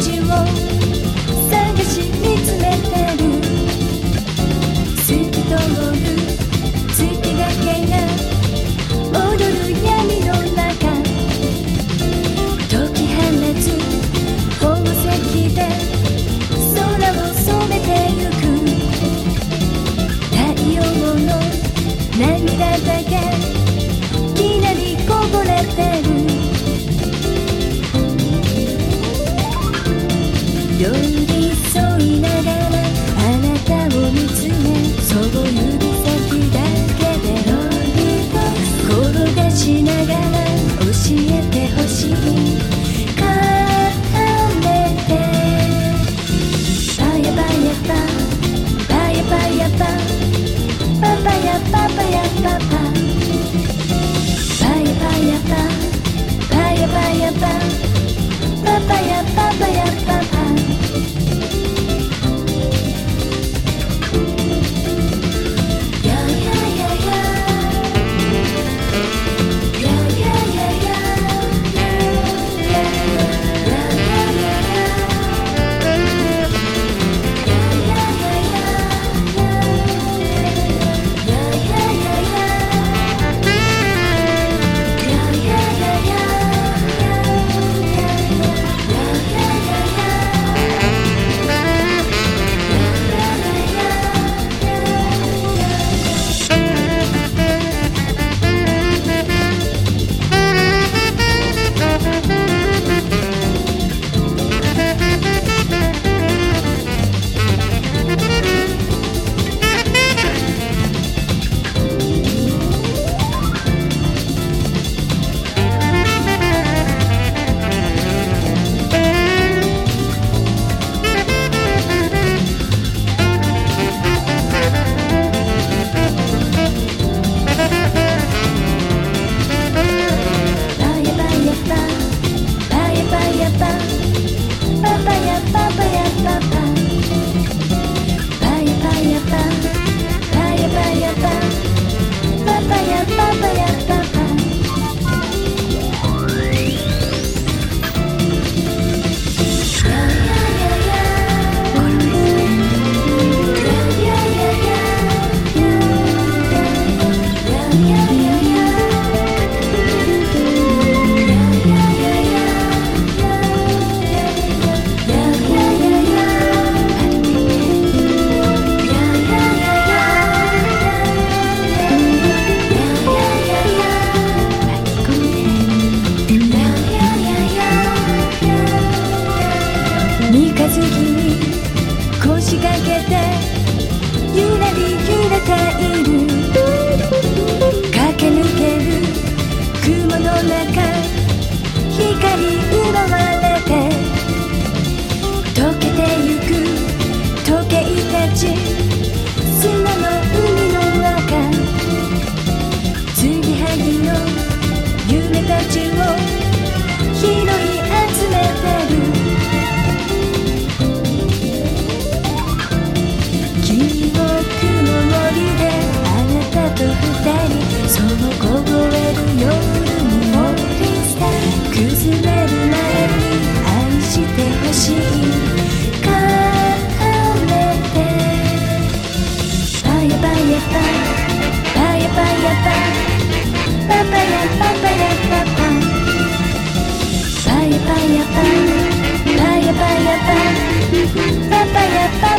ちを探し見つめてる透き通る月だけが踊る闇の中解き放つ宝石で空を染めてゆく太陽の涙だけきなりこぼれてる Yo. Bye.